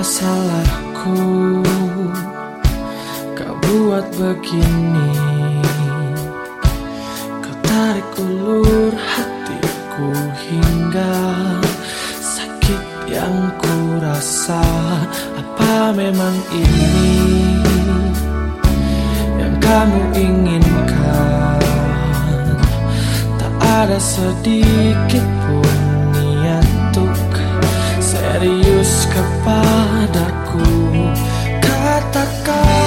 Apa salahku. Kau buat begini. Kau tarik ulur hatiku hingga Sakit yang ku rasa Apa memang ini Yang kamu inginkan? Tak ada sedikit pun serius kepadaku. Katakan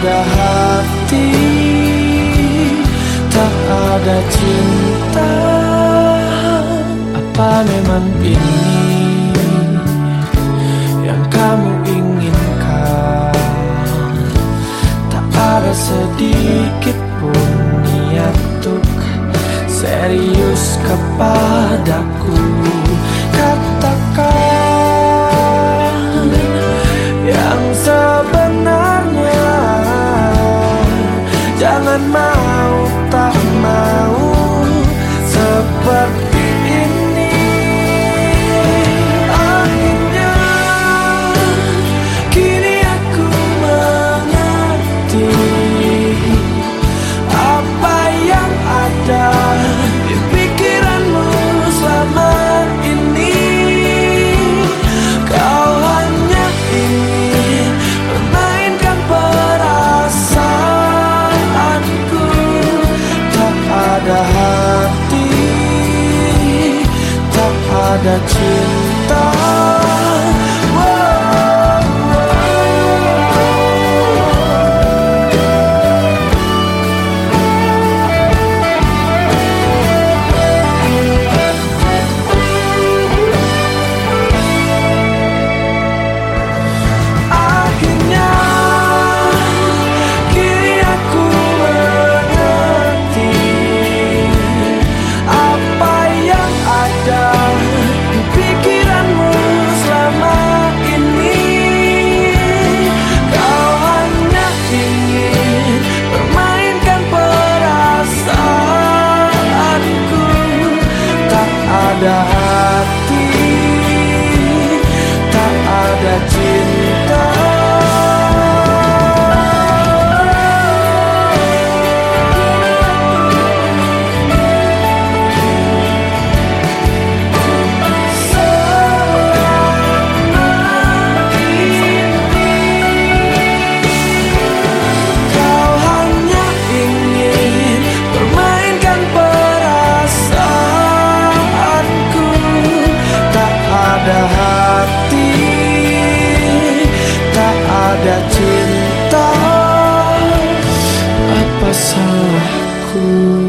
ada hati, tak ada cinta. Apa memang ini yang kamu inginkan? Tak ada sedikit pun niat untuk serius kepadaku. Katakan yang sebenarnya My. Ada cinta cinta Apa salahku